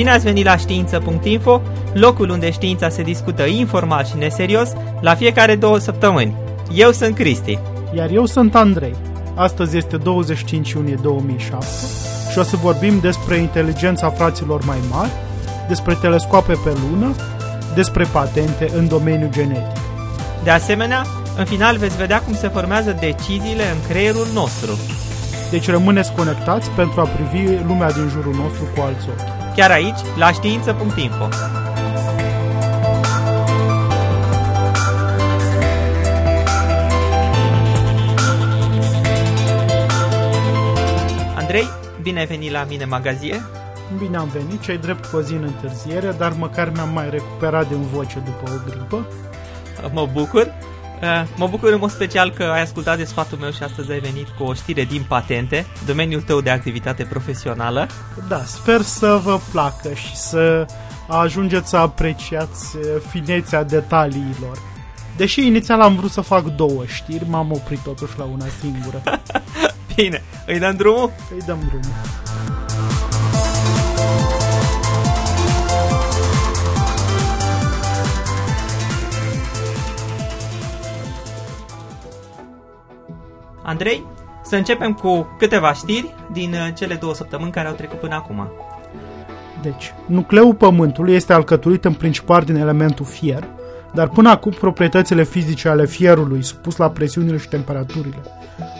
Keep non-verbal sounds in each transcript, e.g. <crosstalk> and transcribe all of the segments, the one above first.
Bine ați venit la știință.info, locul unde știința se discută informal și neserios la fiecare două săptămâni. Eu sunt Cristi. Iar eu sunt Andrei. Astăzi este 25 iunie 2007 și o să vorbim despre inteligența fraților mai mari, despre telescoape pe lună, despre patente în domeniul genetic. De asemenea, în final veți vedea cum se formează deciziile în creierul nostru. Deci rămâneți conectați pentru a privi lumea din jurul nostru cu alți ochi. Chiar aici, la știință.info. Andrei, bine ai venit la mine magazie. Bine am venit, cei drept cu o zi în întârziere, dar măcar mi-am mai recuperat din voce după o gripă. Mă bucur. Uh, Mă bucur în mod special că ai ascultat de sfatul meu și astăzi ai venit cu o știre din patente, domeniul tău de activitate profesională. Da, sper să vă placă și să ajungeți să apreciați uh, finețea detaliilor. Deși inițial am vrut să fac două știri, m-am oprit totuși la una singură. <laughs> Bine, îi dăm drumul? Îi dăm drumul. Andrei, să începem cu câteva știri din uh, cele două săptămâni care au trecut până acum. Deci, nucleul Pământului este alcătuit în principal din elementul fier, dar până acum proprietățile fizice ale fierului supus la presiunile și temperaturile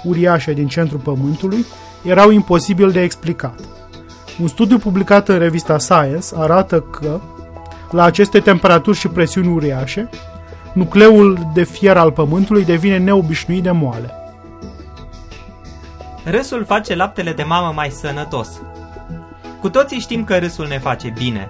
uriașe din centrul Pământului erau imposibil de explicat. Un studiu publicat în revista Science arată că, la aceste temperaturi și presiuni uriașe, nucleul de fier al Pământului devine neobișnuit de moale. Râsul face laptele de mamă mai sănătos. Cu toții știm că râsul ne face bine.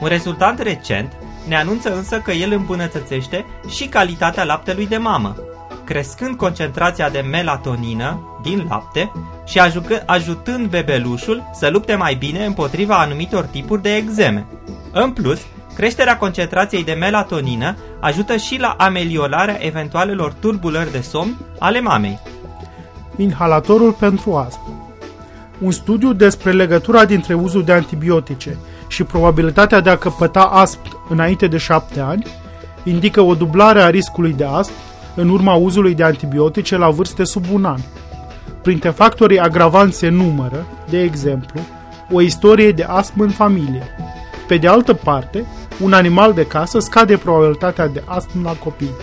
Un rezultat recent ne anunță însă că el îmbunătățește și calitatea laptelui de mamă, crescând concentrația de melatonină din lapte și ajucă- ajutând bebelușul să lupte mai bine împotriva anumitor tipuri de exeme. În plus, creșterea concentrației de melatonină ajută și la ameliorarea eventualelor tulburări de somn ale mamei. Inhalatorul pentru astm. Un studiu despre legătura dintre uzul de antibiotice și probabilitatea de a căpăta astm înainte de șapte ani indică o dublare a riscului de astm în urma uzului de antibiotice la vârste sub un an. Printre factorii agravanți se numără, de exemplu, o istorie de astm în familie. Pe de altă parte, un animal de casă scade probabilitatea de astm la copii.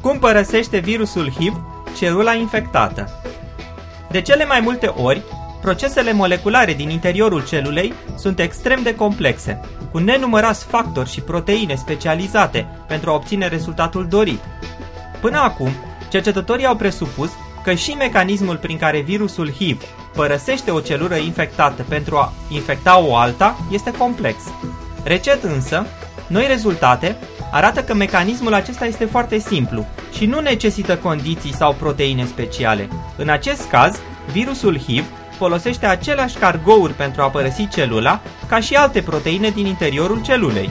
Cum părăsește virusul HIV celula infectată? De cele mai multe ori, procesele moleculare din interiorul celulei sunt extrem de complexe, cu nenumărați factori și proteine specializate pentru a obține rezultatul dorit. Până acum, cercetătorii au presupus că și mecanismul prin care virusul HIV părăsește o celulă infectată pentru a infecta o alta este complex. Recent însă, noi rezultate arată că mecanismul acesta este foarte simplu și nu necesită condiții sau proteine speciale. În acest caz, virusul HIV folosește aceleași cargouri pentru a părăsi celula ca și alte proteine din interiorul celulei.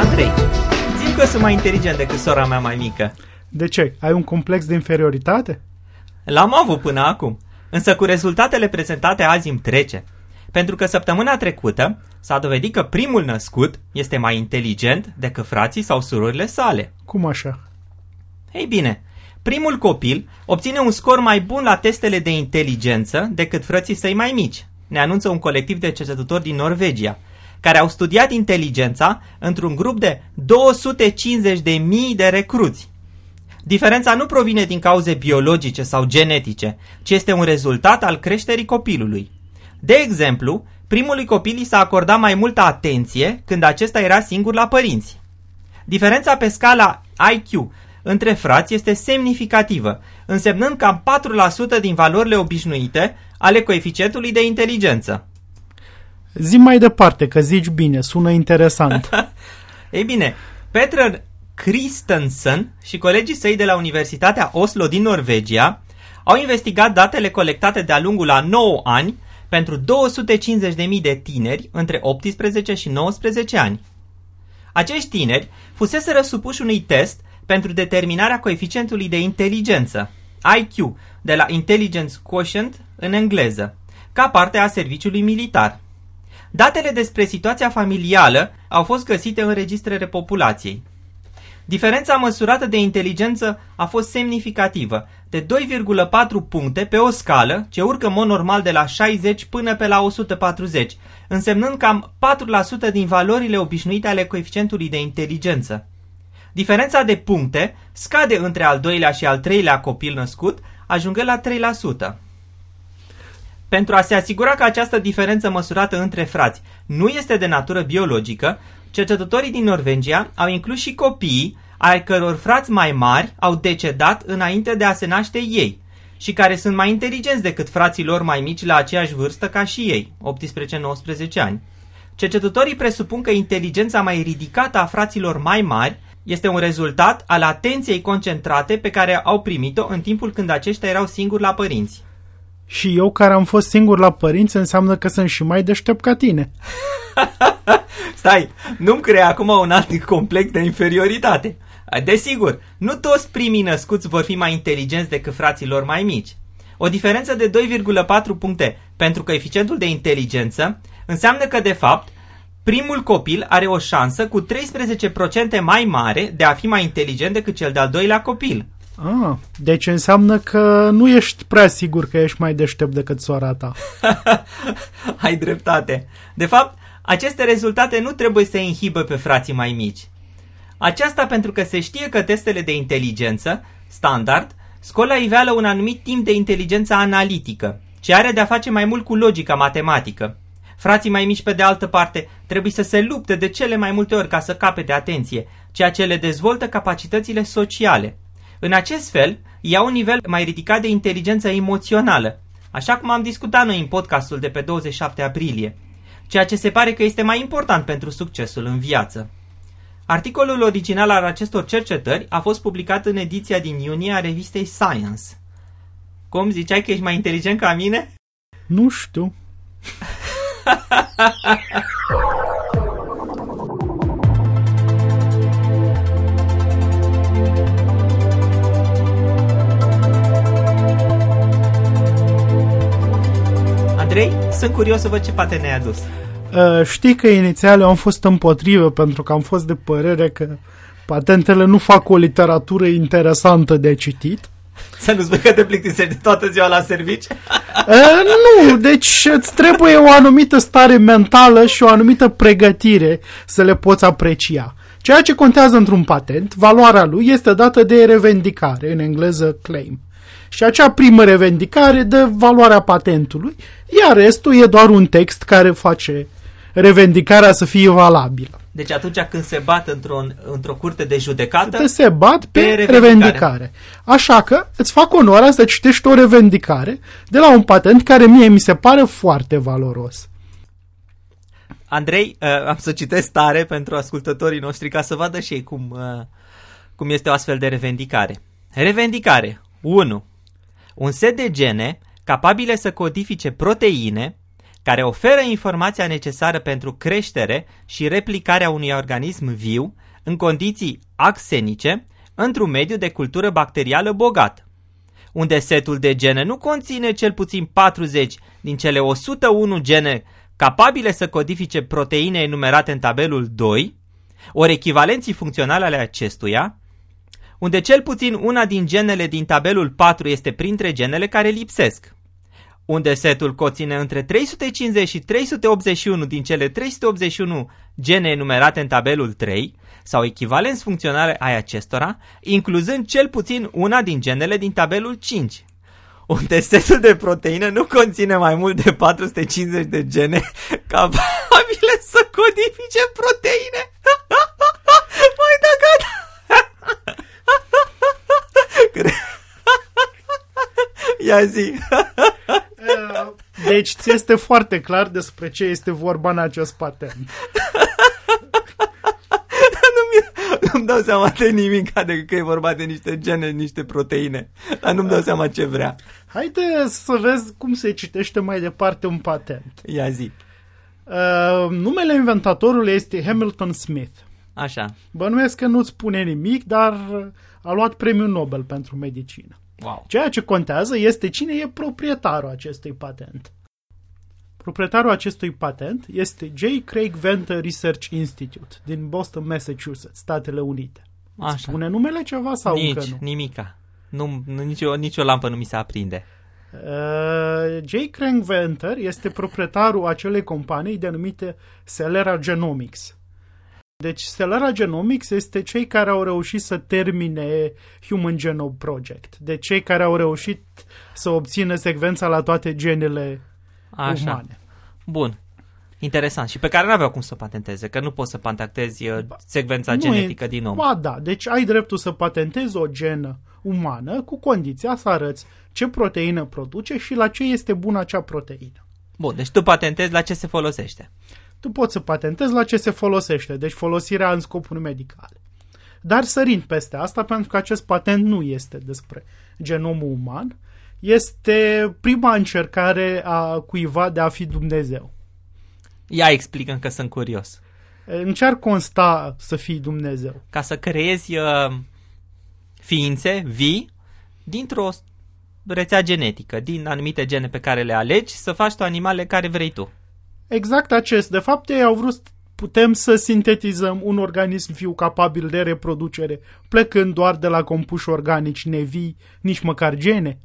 Andrei, zi că sunt mai inteligent decât sora mea mai mică. De ce? Ai un complex de inferioritate? L-am avut până acum, însă cu rezultatele prezentate azi îmi trece. Pentru că săptămâna trecută s-a dovedit că primul născut este mai inteligent decât frații sau surorile sale. Cum așa? Ei bine, primul copil obține un scor mai bun la testele de inteligență decât frății săi mai mici, ne anunță un colectiv de cercetători din Norvegia, care au studiat inteligența într-un grup de 250.000 de recruți. Diferența nu provine din cauze biologice sau genetice, ci este un rezultat al creșterii copilului. De exemplu, primului copil i s-a acordat mai multă atenție când acesta era singur la părinți. Diferența pe scala IQ între frați este semnificativă, însemnând cam 4% din valorile obișnuite ale coeficientului de inteligență. Zi mai departe, că zici bine, sună interesant. <laughs> Ei bine, Peter Christensen și colegii săi de la Universitatea Oslo din Norvegia au investigat datele colectate de-a lungul a 9 ani pentru 250.000 de tineri între 18 și 19 ani. Acești tineri fuseseră supuși unui test pentru determinarea coeficientului de inteligență, IQ, de la Intelligence Quotient în engleză, ca parte a serviciului militar. Datele despre situația familială au fost găsite în registrele populației. Diferența măsurată de inteligență a fost semnificativă, de 2,4 puncte pe o scală ce urcă mod normal de la 60 până pe la 140, însemnând cam 4% din valorile obișnuite ale coeficientului de inteligență. Diferența de puncte scade între al doilea și al treilea copil născut, ajungând la 3%. Pentru a se asigura că această diferență măsurată între frați nu este de natură biologică, cercetătorii din Norvegia au inclus și copiii ai căror frați mai mari au decedat înainte de a se naște ei și care sunt mai inteligenți decât frații lor mai mici la aceeași vârstă ca și ei, 18-19 ani. Cercetătorii presupun că inteligența mai ridicată a fraților mai mari este un rezultat al atenției concentrate pe care au primit-o în timpul când aceștia erau singuri la părinți. Și eu care am fost singur la părinți înseamnă că sunt și mai deștept ca tine. <laughs> Stai, nu-mi crea acum un alt complex de inferioritate. Desigur, nu toți primii născuți vor fi mai inteligenți decât frații lor mai mici. O diferență de 2,4 puncte pentru coeficientul de inteligență înseamnă că, de fapt, primul copil are o șansă cu 13% mai mare de a fi mai inteligent decât cel de-al doilea copil. Ah, deci înseamnă că nu ești prea sigur că ești mai deștept decât soara ta. <laughs> Ai dreptate. De fapt, aceste rezultate nu trebuie să inhibă pe frații mai mici. Aceasta pentru că se știe că testele de inteligență, standard, scol la iveală un anumit timp de inteligență analitică, ce are de-a face mai mult cu logica matematică. Frații mai mici, pe de altă parte, trebuie să se lupte de cele mai multe ori ca să capete atenție, ceea ce le dezvoltă capacitățile sociale. În acest fel, iau un nivel mai ridicat de inteligență emoțională, așa cum am discutat noi în podcastul de pe 27 aprilie, ceea ce se pare că este mai important pentru succesul în viață. Articolul original al acestor cercetări a fost publicat în ediția din iunie a revistei Science. Cum ziceai că ești mai inteligent ca mine? Nu știu. <laughs> sunt curios să văd ce pate ne-ai adus. Uh, știi că inițial eu am fost împotrivă pentru că am fost de părere că patentele nu fac o literatură interesantă de citit. Să nu spui că te plictisești toată ziua la servici? Uh, nu, deci îți trebuie o anumită stare mentală și o anumită pregătire să le poți aprecia. Ceea ce contează într-un patent, valoarea lui este dată de revendicare, în engleză claim. Și acea primă revendicare dă valoarea patentului, iar restul e doar un text care face revendicarea să fie valabilă. Deci atunci când se bat într-o, într-o curte de judecată... Te se bat pe, pe revendicare. revendicare. Așa că îți fac onoarea să citești o revendicare de la un patent care mie mi se pare foarte valoros. Andrei, uh, am să citesc tare pentru ascultătorii noștri ca să vadă și ei cum, uh, cum este o astfel de revendicare. Revendicare 1. Un set de gene capabile să codifice proteine care oferă informația necesară pentru creștere și replicarea unui organism viu în condiții axenice într-un mediu de cultură bacterială bogat, unde setul de gene nu conține cel puțin 40 din cele 101 gene capabile să codifice proteine enumerate în tabelul 2, ori echivalenții funcționale ale acestuia, unde cel puțin una din genele din tabelul 4 este printre genele care lipsesc unde setul conține între 350 și 381 din cele 381 gene enumerate în tabelul 3 sau echivalenți funcționale ai acestora, incluzând cel puțin una din genele din tabelul 5 unde setul de proteine nu conține mai mult de 450 de gene <laughs> capabile să codifice proteine. <laughs> Mai da gata! Ia zi! <laughs> Deci ți este foarte clar despre ce este vorba în acest patent. <laughs> nu-mi dau seama de nimic, decât că e vorba de niște gene, niște proteine. Dar nu-mi dau seama ce vrea. Haide să vezi cum se citește mai departe un patent. Ia zi. Uh, numele inventatorului este Hamilton Smith. Așa. Bănuiesc că nu-ți spune nimic, dar a luat premiul Nobel pentru medicină. Wow. Ceea ce contează este cine e proprietarul acestui patent. Proprietarul acestui patent este J. Craig Venter Research Institute din Boston, Massachusetts, Statele Unite. Îți Așa. Spune numele ceva sau Nici, încă nu? nimica. Nu, nu, nicio, nicio lampă nu mi se aprinde. Uh, J. Craig Venter este proprietarul acelei companii denumite Celera Genomics. Deci Celera Genomics este cei care au reușit să termine Human Genome Project. De cei care au reușit să obțină secvența la toate genele Așa. umane. Bun. Interesant. Și pe care nu aveau cum să o patenteze, că nu poți să patentezi uh, secvența Nu genetică e, din om. Ba da, deci ai dreptul să patentezi o genă umană cu condiția să arăți ce proteină produce și la ce este bună acea proteină. Bun, deci tu patentezi la ce se folosește. Tu poți să patentezi la ce se folosește, deci folosirea în scopuri medicale. Dar sărind peste asta, pentru că acest patent nu este despre genomul uman, este prima încercare a cuiva de a fi Dumnezeu. Ia explică că sunt curios. În ce ar consta să fii Dumnezeu? Ca să creezi uh, ființe vii dintr-o rețea genetică, din anumite gene pe care le alegi, să faci tu animale care vrei tu. Exact acest. De fapt, ei au vrut putem să sintetizăm un organism viu capabil de reproducere, plecând doar de la compuși organici nevii, nici măcar gene.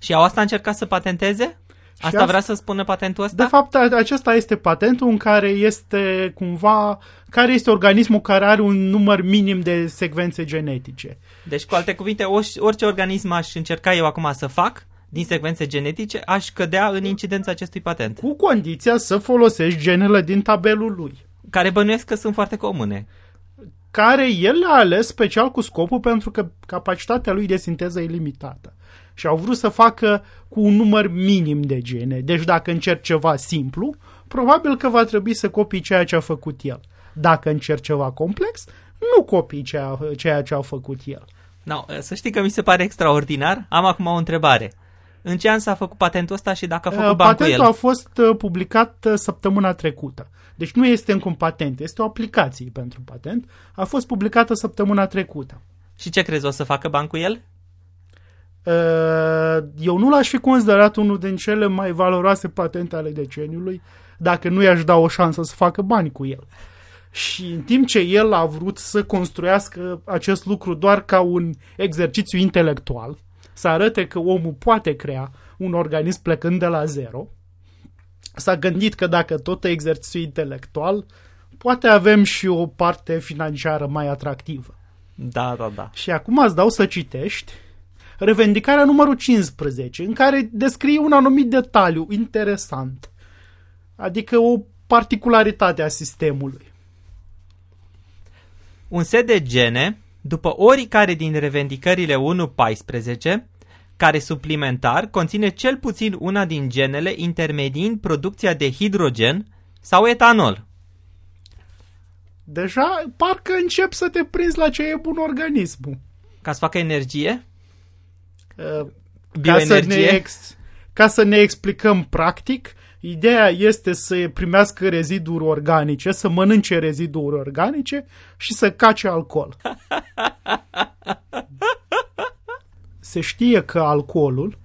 Și au asta încercat să patenteze? Și Asta asta- vrea să spună patentul ăsta? De fapt, a- acesta este patentul în care este cumva, care este organismul care are un număr minim de secvențe genetice. Deci, cu alte cuvinte, orice, orice organism aș încerca eu acum să fac din secvențe genetice, aș cădea în incidența acestui patent, Cu condiția să folosești genele din tabelul lui, care bănuiesc că sunt foarte comune. care el le-a ales special cu scopul pentru că capacitatea lui de sinteză e limitată. Și au vrut să facă cu un număr minim de gene. Deci dacă încerci ceva simplu, probabil că va trebui să copii ceea ce a făcut el. Dacă încerci ceva complex, nu copii ceea, ceea ce a făcut el. No, să știi că mi se pare extraordinar. Am acum o întrebare. În ce an s-a făcut patentul ăsta și dacă a făcut Uh, bani cu Patentul el? a fost uh, publicat uh, săptămâna trecută. Deci nu este încă un patent, este o aplicație pentru patent. A fost publicată săptămâna trecută. Și ce crezi, o să facă bani cu el? Uh, Eu nu l-aș fi considerat unul din cele mai valoroase patente ale deceniului dacă nu i-aș da o șansă să facă bani cu el. Și în timp ce el a vrut să construiască acest lucru doar ca un exercițiu intelectual, să arate că omul poate crea un organism plecând de la zero, s-a gândit că dacă tot e exercițiu intelectual, poate avem și o parte financiară mai atractivă. Da, da, da. Și acum îți dau să citești revendicarea numărul 15, în care descrie un anumit detaliu interesant, adică o particularitate a sistemului. Un set de gene, după oricare din revendicările 1.14, care suplimentar conține cel puțin una din genele intermediind producția de hidrogen sau etanol. Deja parcă încep să te prinzi la ce e bun organismul. Ca să facă energie, Uh, Ca să, ne bioenergie, ex- ca să ne explicăm practic, ideea este să primească reziduri organice, să mănânce reziduri organice și să cace alcool. <laughs> Se știe că alcoolul,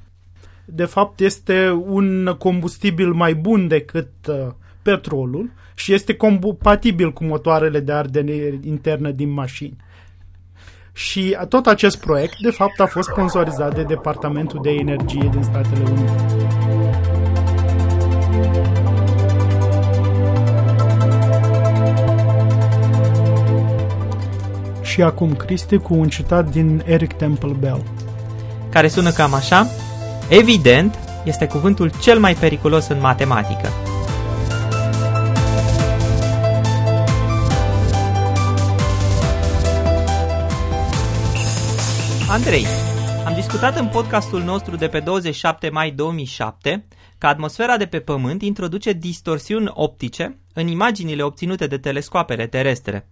de fapt, este un combustibil mai bun decât uh, petrolul și este compatibil cu motoarele de ardere internă din mașini. Și tot acest proiect, de fapt, a fost sponsorizat de Departamentul de Energie din Statele Unite. Și acum, Cristi, cu un citat din Eric Temple Bell. care sună cam așa, evident, este cuvântul cel mai periculos în matematică. Andrei, am discutat în podcastul nostru de pe 27 mai 2007 că atmosfera de pe Pământ introduce distorsiuni optice în imaginile obținute de telescoapele terestre.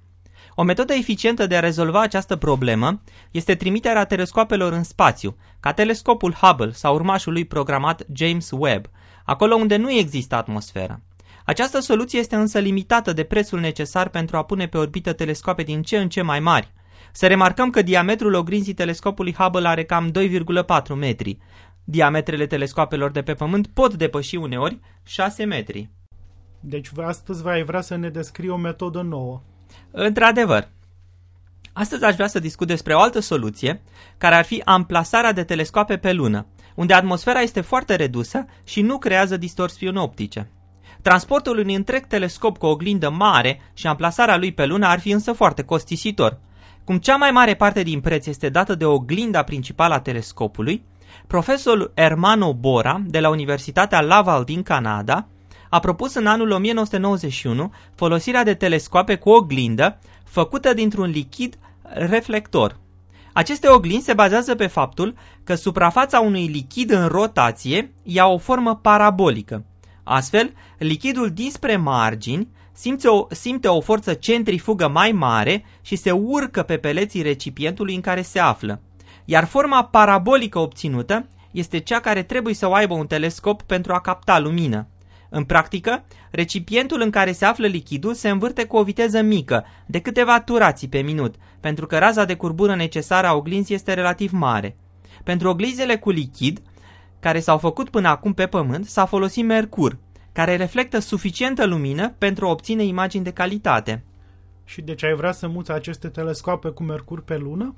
O metodă eficientă de a rezolva această problemă este trimiterea telescoapelor în spațiu, ca telescopul Hubble sau urmașul lui programat James Webb, acolo unde nu există atmosferă. Această soluție este însă limitată de prețul necesar pentru a pune pe orbită telescoape din ce în ce mai mari. Să remarcăm că diametrul oglinzii telescopului Hubble are cam 2,4 metri. Diametrele telescoapelor de pe Pământ pot depăși uneori 6 metri. Deci astăzi ai vrea să ne descrii o metodă nouă. Într-adevăr. Astăzi aș vrea să discut despre o altă soluție, care ar fi amplasarea de telescoape pe lună, unde atmosfera este foarte redusă și nu creează distorsiuni optice. Transportul unui întreg telescop cu o oglindă mare și amplasarea lui pe lună ar fi însă foarte costisitor. Cum cea mai mare parte din preț este dată de oglinda principală a telescopului, profesorul Hermano Bora de la Universitatea Laval din Canada a propus în anul 1991 folosirea de telescoape cu oglindă făcută dintr-un lichid reflector. Aceste oglinzi se bazează pe faptul că suprafața unui lichid în rotație ia o formă parabolică. Astfel, lichidul dinspre margini simte o, simte o forță centrifugă mai mare și se urcă pe peleții recipientului în care se află. Iar forma parabolică obținută este cea care trebuie să o aibă un telescop pentru a capta lumină. În practică, recipientul în care se află lichidul se învârte cu o viteză mică, de câteva turații pe minut, pentru că raza de curbură necesară a oglinzii este relativ mare. Pentru oglinzele cu lichid, care s-au făcut până acum pe Pământ, s-a folosit mercur, care reflectă suficientă lumină pentru a obține imagini de calitate. Și deci ai vrea să muți aceste telescoape cu mercur pe lună?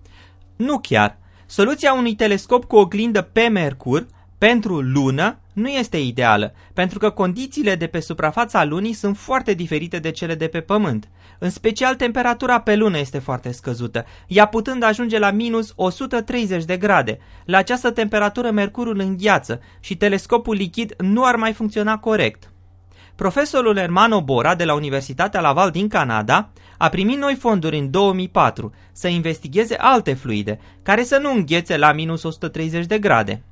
Nu chiar. Soluția unui telescop cu oglindă pe mercur pentru lună nu este ideală, pentru că condițiile de pe suprafața lunii sunt foarte diferite de cele de pe pământ. În special, temperatura pe lună este foarte scăzută, ea putând ajunge la minus 130 de grade. La această temperatură, mercurul îngheață și telescopul lichid nu ar mai funcționa corect. Profesorul Hermano Bora de la Universitatea Laval din Canada a primit noi fonduri în 2004 să investigheze alte fluide, care să nu înghețe la minus 130 de grade.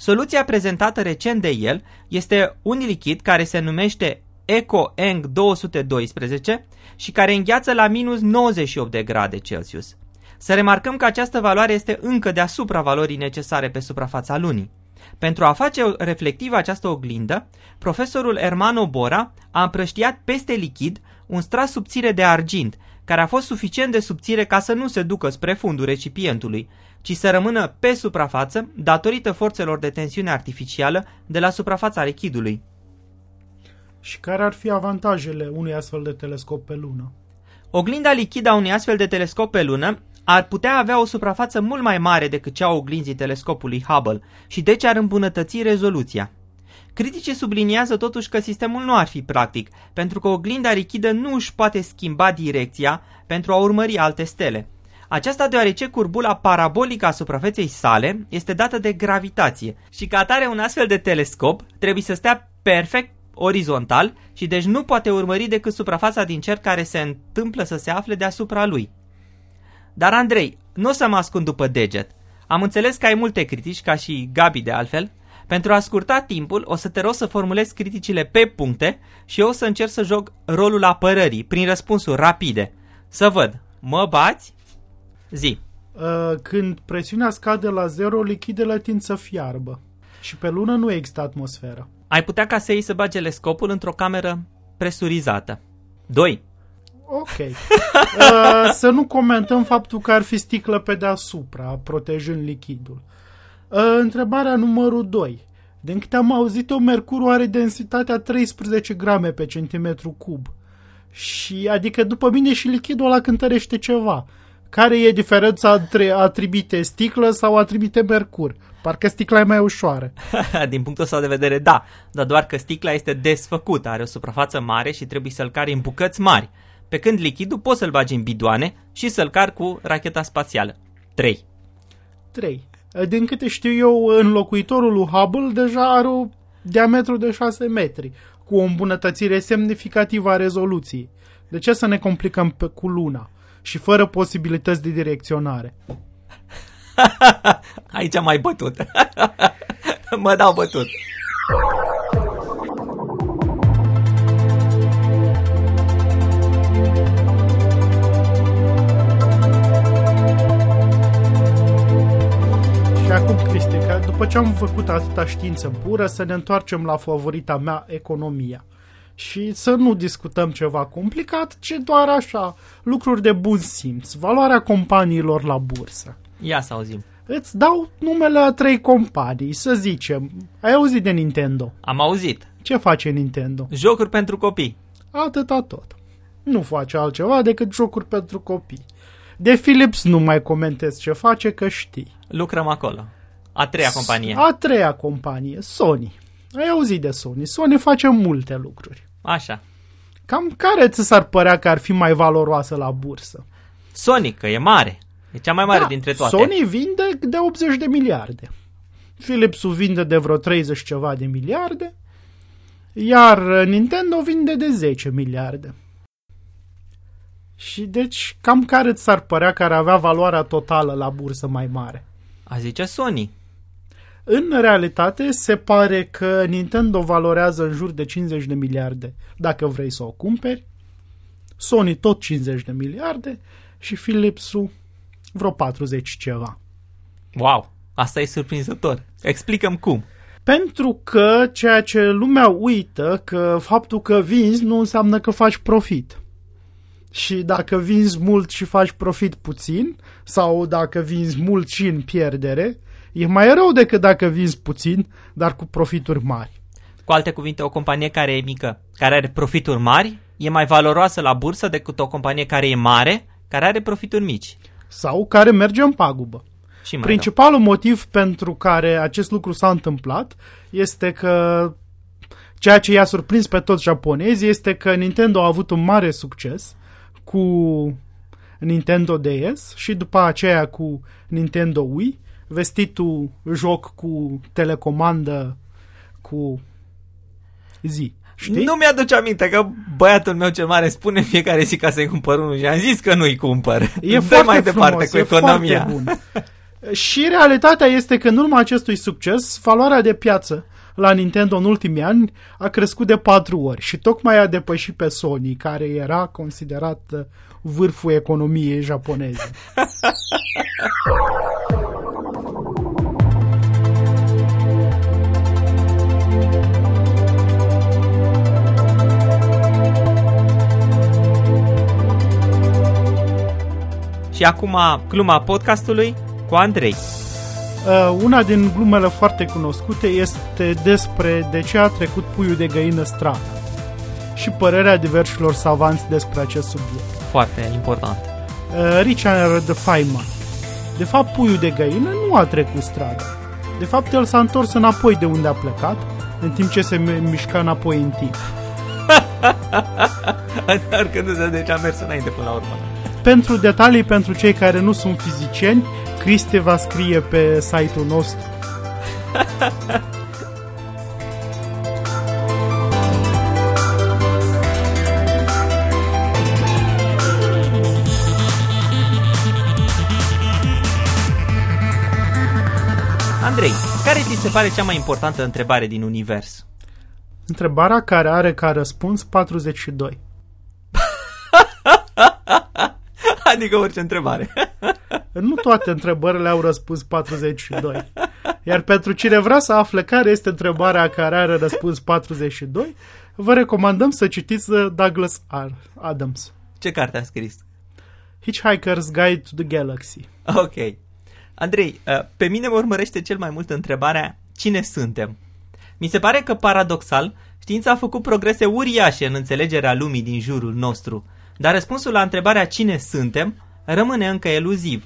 Soluția prezentată recent de el este un lichid care se numește EcoEng 212 și care îngheață la minus 98 de grade Celsius. Să remarcăm că această valoare este încă deasupra valorii necesare pe suprafața lunii. Pentru a face reflectivă această oglindă, profesorul Hermano Bora a împrăștiat peste lichid un strat subțire de argint, care a fost suficient de subțire ca să nu se ducă spre fundul recipientului, ci să rămână pe suprafață datorită forțelor de tensiune artificială de la suprafața lichidului. Și care ar fi avantajele unui astfel de telescop pe lună? Oglinda lichidă a unui astfel de telescop pe lună ar putea avea o suprafață mult mai mare decât cea a oglinzii telescopului Hubble și deci ar îmbunătăți rezoluția. Criticii subliniază totuși că sistemul nu ar fi practic, pentru că oglinda lichidă nu își poate schimba direcția pentru a urmări alte stele. Aceasta deoarece curbula parabolică a suprafeței sale este dată de gravitație și ca atare un astfel de telescop trebuie să stea perfect orizontal și deci nu poate urmări decât suprafața din cer care se întâmplă să se afle deasupra lui. Dar Andrei, nu o să mă ascund după deget. Am înțeles că ai multe critici, ca și Gabi de altfel. Pentru a scurta timpul, o să te rog să formulezi criticile pe puncte și eu o să încerc să joc rolul apărării, prin răspunsuri rapide. Să văd, mă bați? Zi. Uh, când presiunea scade la zero, lichidele tind să fiarbă. Și pe lună nu există atmosferă. Ai putea ca să iei să bagi telescopul într-o cameră presurizată. 2. Ok. <laughs> Uh, să nu comentăm faptul că ar fi sticlă pe deasupra, protejând lichidul. Uh, întrebarea numărul 2. Din câte am auzit-o, mercurul are densitatea 13 grame pe centimetru cub. Și adică după mine și lichidul ăla cântărește ceva. Care e diferența între a trimite sticlă sau a trimite mercur? Parcă sticla e mai ușoară. <laughs> Din punctul ăsta de vedere, da. Dar doar că sticla este desfăcută, are o suprafață mare și trebuie să-l cari în bucăți mari. Pe când lichidul poți să-l bagi în bidoane și să-l cari cu racheta spațială. 3. 3. Din câte știu eu, înlocuitorul lui Hubble deja are o diametru de 6 metri, cu o îmbunătățire semnificativă a rezoluției. De ce să ne complicăm pe, cu luna? Și fără posibilități de direcționare. <laughs> Aici am mai bătut. <laughs> mă dau bătut. Și acum, Cristi, după ce am făcut atâta știință pură, să ne întoarcem la favorita mea, economia. Și să nu discutăm ceva complicat, ci doar așa, lucruri de bun simț, valoarea companiilor la bursă. Ia să auzim. Îți dau numele a trei companii, să zicem. Ai auzit de Nintendo? Am auzit. Ce face Nintendo? Jocuri pentru copii. Atâta tot. Nu face altceva decât jocuri pentru copii. De Philips nu mai comentez ce face, că știi. Lucrăm acolo. A treia companie. A treia companie, Sony. Ai auzit de Sony. Sony face multe lucruri. Așa. Cam care ți s-ar părea că ar fi mai valoroasă la bursă? Sonic, că e mare. E cea mai mare da, dintre toate. Sony vinde de 80 de miliarde. Philips vinde de vreo 30 ceva de miliarde, iar Nintendo vinde de 10 miliarde. Și deci, cam care ți s-ar părea că ar avea valoarea totală la bursă mai mare? A zice Sony. În realitate, se pare că Nintendo valorează în jur de 50 de miliarde dacă vrei să o cumperi, Sony tot 50 de miliarde și Philips-ul vreo 40 ceva. Wow, asta e surprinzător. Explicăm cum. Pentru că ceea ce lumea uită, că faptul că vinzi nu înseamnă că faci profit. Și dacă vinzi mult și faci profit puțin, sau dacă vinzi mult și în pierdere, e mai rău decât dacă vinzi puțin, dar cu profituri mari. Cu alte cuvinte, o companie care e mică, care are profituri mari, e mai valoroasă la bursă decât o companie care e mare, care are profituri mici. Sau care merge în pagubă. Și mai Principalul rău. motiv pentru care acest lucru s-a întâmplat este că ceea ce i-a surprins pe toți japonezii este că Nintendo a avut un mare succes cu Nintendo DS și după aceea cu Nintendo Wii, vestitul joc cu telecomandă cu zi. Știi? Nu mi-aduce aminte că băiatul meu cel mare spune fiecare zi ca să-i cumpăr unul și am zis că nu-i cumpăr. E <laughs> Dă foarte mai frumos, departe cu e economia. Foarte bun. și realitatea este că în urma acestui succes, valoarea de piață la Nintendo în ultimii ani a crescut de patru ori și tocmai a depășit pe Sony, care era considerat uh, vârful economiei japoneze. <laughs> Și acum gluma podcastului cu Andrei. Uh, una din glumele foarte cunoscute este despre de ce a trecut puiul de găină strada și părerea diversilor savanți despre acest subiect. Foarte important. Uh, Richard Feynman. De fapt, puiul de găină nu a trecut strada. De fapt, el s-a întors înapoi de unde a plecat, în timp ce se mișca înapoi în timp. <laughs> Întorcându-se, deci a mers înainte până la urmă. Pentru detalii, pentru cei care nu sunt fizicieni, Cristi va scrie pe site-ul nostru. Andrei, care ți se pare cea mai importantă întrebare din univers? Întrebarea care are ca răspuns 42. <laughs> adică orice întrebare. <laughs> Nu toate întrebările au răspuns 42. Iar pentru cine vrea să afle care este întrebarea care are răspuns 42, vă recomandăm să citiți Douglas R. Adams. Ce carte a scris? Hitchhiker's Guide to the Galaxy. Ok. Andrei, uh, pe mine mă urmărește cel mai mult întrebarea cine suntem? Mi se pare că, paradoxal, știința a făcut progrese uriașe în înțelegerea lumii din jurul nostru, dar răspunsul la întrebarea cine suntem rămâne încă eluziv.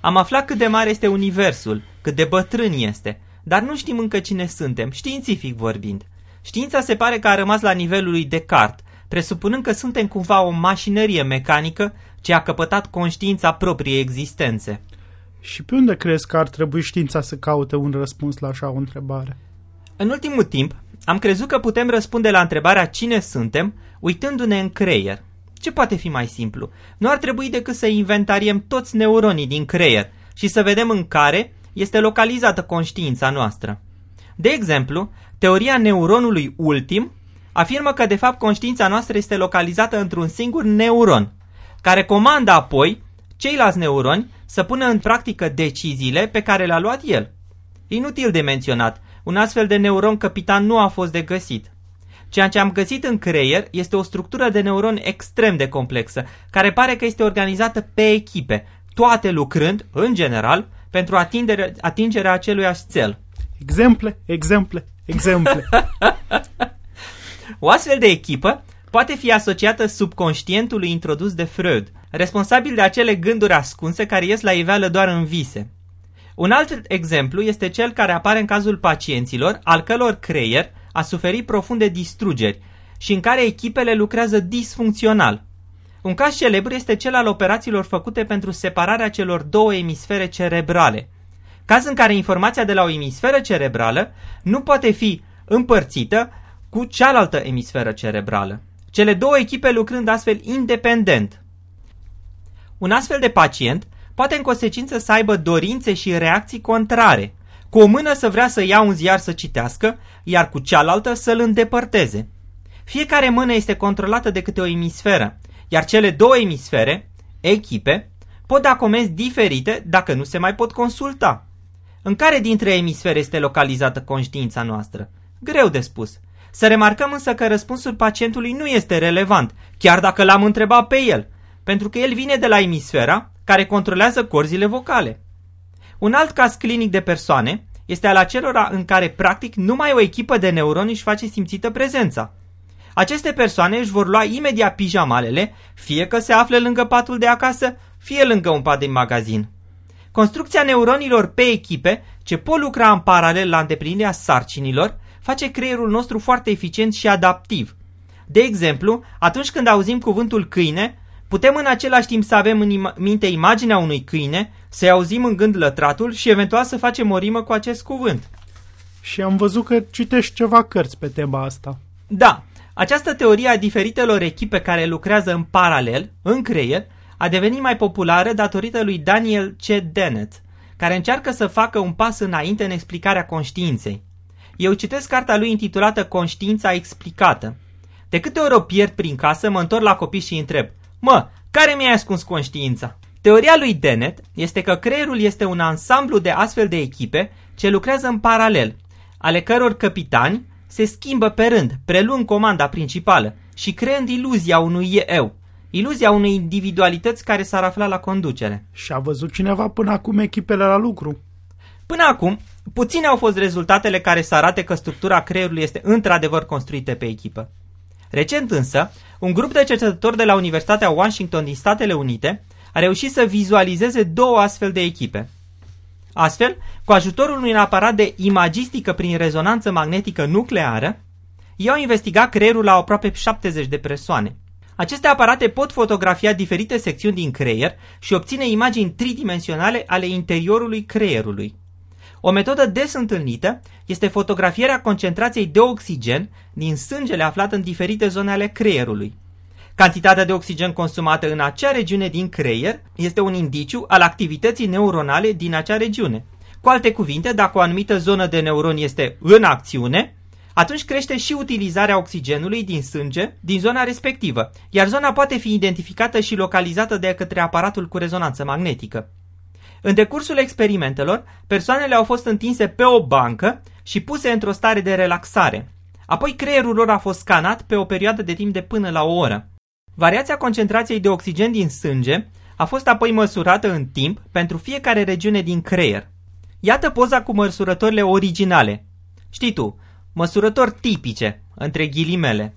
Am aflat cât de mare este universul, cât de bătrân este, dar nu știm încă cine suntem, științific vorbind. Știința se pare că a rămas la nivelul lui Descartes, presupunând că suntem cumva o mașinărie mecanică ce a căpătat conștiința propriei existențe. Și pe unde crezi că ar trebui știința să caute un răspuns la așa o întrebare? În ultimul timp, am crezut că putem răspunde la întrebarea cine suntem, uitându-ne în creier. Ce poate fi mai simplu? Nu ar trebui decât să inventariem toți neuronii din creier și să vedem în care este localizată conștiința noastră. De exemplu, teoria neuronului ultim afirmă că de fapt conștiința noastră este localizată într-un singur neuron, care comandă apoi ceilalți neuroni să pună în practică deciziile pe care le-a luat el. Inutil de menționat, un astfel de neuron capitan nu a fost de găsit. Ceea ce am găsit în creier este o structură de neuroni extrem de complexă, care pare că este organizată pe echipe, toate lucrând, în general, pentru atingere, atingerea aceluiași cel. Exemple, exemple, exemple. <laughs> o astfel de echipă poate fi asociată subconștientului introdus de Freud, responsabil de acele gânduri ascunse care ies la iveală doar în vise. Un alt exemplu este cel care apare în cazul pacienților, al călor creier a suferit profunde distrugeri și în care echipele lucrează disfuncțional. Un caz celebru este cel al operațiilor făcute pentru separarea celor două emisfere cerebrale. Caz în care informația de la o emisferă cerebrală nu poate fi împărțită cu cealaltă emisferă cerebrală. Cele două echipe lucrând astfel independent. Un astfel de pacient poate în consecință să aibă dorințe și reacții contrare. Cu o mână să vrea să ia un ziar să citească, iar cu cealaltă să-l îndepărteze. Fiecare mână este controlată de câte o emisferă, iar cele două emisfere, echipe, pot da comenzi diferite dacă nu se mai pot consulta. În care dintre emisfere este localizată conștiința noastră? Greu de spus. Să remarcăm însă că răspunsul pacientului nu este relevant, chiar dacă l-am întrebat pe el, pentru că el vine de la emisfera care controlează corzile vocale. Un alt caz clinic de persoane este al acelora în care practic numai o echipă de neuroni își face simțită prezența. Aceste persoane își vor lua imediat pijamalele, fie că se află lângă patul de acasă, fie lângă un pat din magazin. Construcția neuronilor pe echipe, ce pot lucra în paralel la îndeplinirea sarcinilor, face creierul nostru foarte eficient și adaptiv. De exemplu, atunci când auzim cuvântul câine, putem în același timp să avem în im- minte imaginea unui câine, să-i auzim în gând lătratul și eventual să facem o rimă cu acest cuvânt. Și am văzut că citești ceva cărți pe tema asta. Da, această teorie a diferitelor echipe care lucrează în paralel, în creier, a devenit mai populară datorită lui Daniel C. Dennett, care încearcă să facă un pas înainte în explicarea conștiinței. Eu citesc cartea lui intitulată Conștiința explicată. De câte ori o pierd prin casă, mă întorc la copii și îi întreb, Mă, care mi-a ascuns conștiința? Teoria lui Dennett este că creierul este un ansamblu de astfel de echipe ce lucrează în paralel, ale căror capitani se schimbă pe rând, prelung comanda principală și creând iluzia unui eu, iluzia unei individualități care s-ar afla la conducere. Și a văzut cineva până acum echipele la lucru. Până acum, puține au fost rezultatele care să arate că structura creierului este într-adevăr construită pe echipă. Recent însă, un grup de cercetători de la Universitatea Washington din Statele Unite a reușit să vizualizeze două astfel de echipe. Astfel, cu ajutorul unui aparat de imagistică prin rezonanță magnetică nucleară, ei au investigat creierul la aproape 70 de persoane. Aceste aparate pot fotografia diferite secțiuni din creier și obține imagini tridimensionale ale interiorului creierului. O metodă des întâlnită este fotografierea concentrației de oxigen din sângele aflat în diferite zone ale creierului. Cantitatea de oxigen consumată în acea regiune din creier este un indiciu al activității neuronale din acea regiune. Cu alte cuvinte, dacă o anumită zonă de neuroni este în acțiune, atunci crește și utilizarea oxigenului din sânge din zona respectivă, iar zona poate fi identificată și localizată de către aparatul cu rezonanță magnetică. În decursul experimentelor, persoanele au fost întinse pe o bancă și puse într-o stare de relaxare. Apoi creierul lor a fost scanat pe o perioadă de timp de până la o oră. Variația concentrației de oxigen din sânge a fost apoi măsurată în timp pentru fiecare regiune din creier. Iată poza cu măsurătorile originale. Știi tu, măsurători tipice, între ghilimele.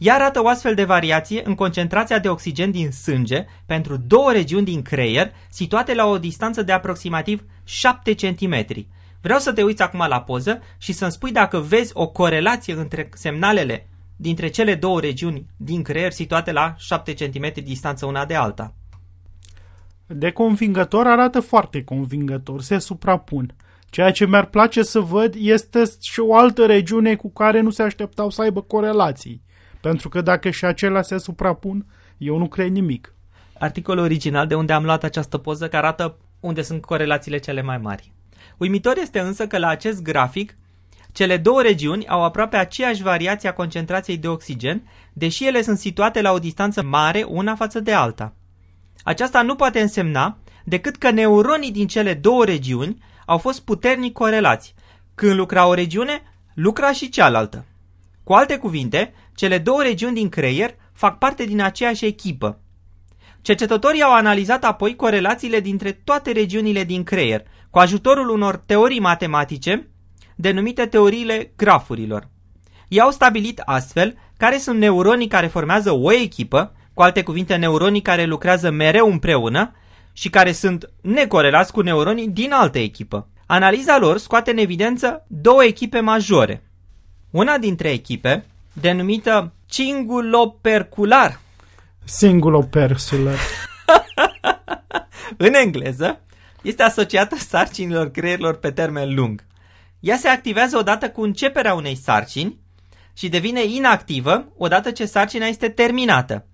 Ea arată o astfel de variație în concentrația de oxigen din sânge pentru două regiuni din creier situate la o distanță de aproximativ 7 cm. Vreau să te uiți acum la poză și să-mi spui dacă vezi o corelație între semnalele dintre cele două regiuni din creier situate la 7 cm distanță una de alta. De convingător arată foarte convingător, se suprapun. Ceea ce mi-ar place să văd este și o altă regiune cu care nu se așteptau să aibă corelații. Pentru că dacă și acelea se suprapun, eu nu cred nimic. Articolul original de unde am luat această poză care arată unde sunt corelațiile cele mai mari. Uimitor este însă că la acest grafic cele două regiuni au aproape aceeași variație a concentrației de oxigen, deși ele sunt situate la o distanță mare una față de alta. Aceasta nu poate însemna decât că neuronii din cele două regiuni au fost puternic corelați. Când lucra o regiune, lucra și cealaltă. Cu alte cuvinte, cele două regiuni din creier fac parte din aceeași echipă. Cercetătorii au analizat apoi corelațiile dintre toate regiunile din creier, cu ajutorul unor teorii matematice, denumite teoriile grafurilor. Ei au stabilit astfel care sunt neuronii care formează o echipă, cu alte cuvinte neuronii care lucrează mereu împreună și care sunt necorelați cu neuronii din altă echipă. Analiza lor scoate în evidență două echipe majore. Una dintre echipe, denumită cingulopercular, Singulopersular. <laughs> în engleză, este asociată sarcinilor creierilor pe termen lung. Ea se activează odată cu începerea unei sarcini și devine inactivă odată ce sarcina este terminată.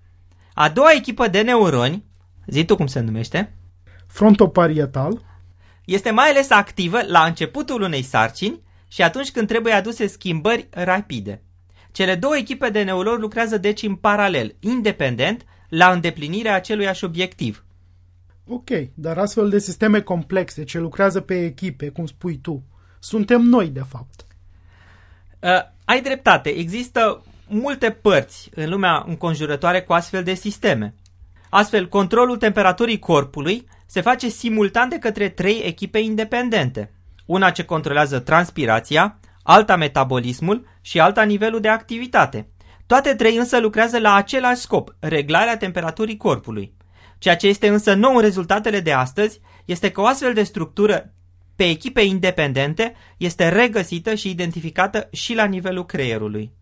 A doua echipă de neuroni, zi tu cum se numește, Frontoparietal. este mai ales activă la începutul unei sarcini și atunci când trebuie aduse schimbări rapide. Cele două echipe de neuroni lucrează deci în paralel, independent, la îndeplinirea aceluiași obiectiv. Ok, dar astfel de sisteme complexe ce lucrează pe echipe, cum spui tu, suntem noi, de fapt. Uh, ai dreptate, există multe părți în lumea înconjurătoare cu astfel de sisteme. Astfel, controlul temperaturii corpului se face simultan de către trei echipe independente. Una ce controlează transpirația, alta metabolismul și alta nivelul de activitate. Toate trei însă lucrează la același scop, reglarea temperaturii corpului. Ceea ce este însă nou în rezultatele de astăzi este că o astfel de structură pe echipe independente este regăsită și identificată și la nivelul creierului.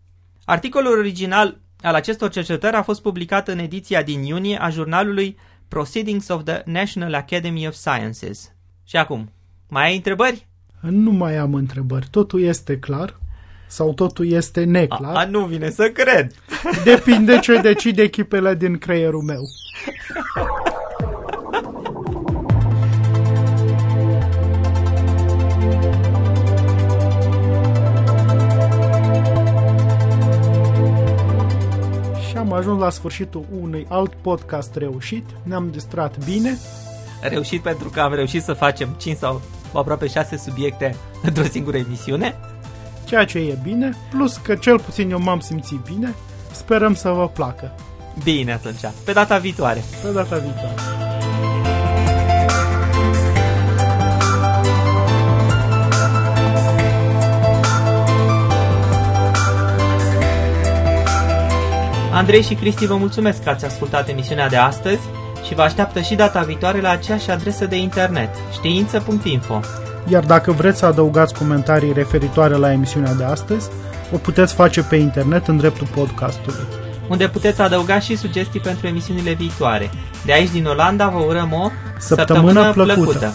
Articolul original al acestor cercetări a fost publicat în ediția din iunie a jurnalului Proceedings of the National Academy of Sciences. Și acum, mai ai întrebări? Nu mai am întrebări. Totul este clar sau totul este A, neclar. a, nu vine să cred. <laughs> Depinde ce decide echipele din creierul meu. Și am ajuns la sfârșitul unui alt podcast reușit. Ne-am distrat bine. Reușit pentru că am reușit să facem 5 sau aproape 6 subiecte <laughs> într-o singură emisiune. ceea ce e bine, plus că cel puțin eu m-am simțit bine. Sperăm să vă placă. Bine atunci, pe data viitoare. Pe data viitoare. Andrei și Cristi vă mulțumesc că ați ascultat emisiunea de astăzi și vă așteaptă și data viitoare la aceeași adresă de internet, știință.info. Iar dacă vreți să adăugați comentarii referitoare la emisiunea de astăzi, o puteți face pe internet în dreptul podcastului. unde puteți adăuga și sugestii pentru emisiunile viitoare. De aici din Olanda vă urăm o Săptămână plăcută!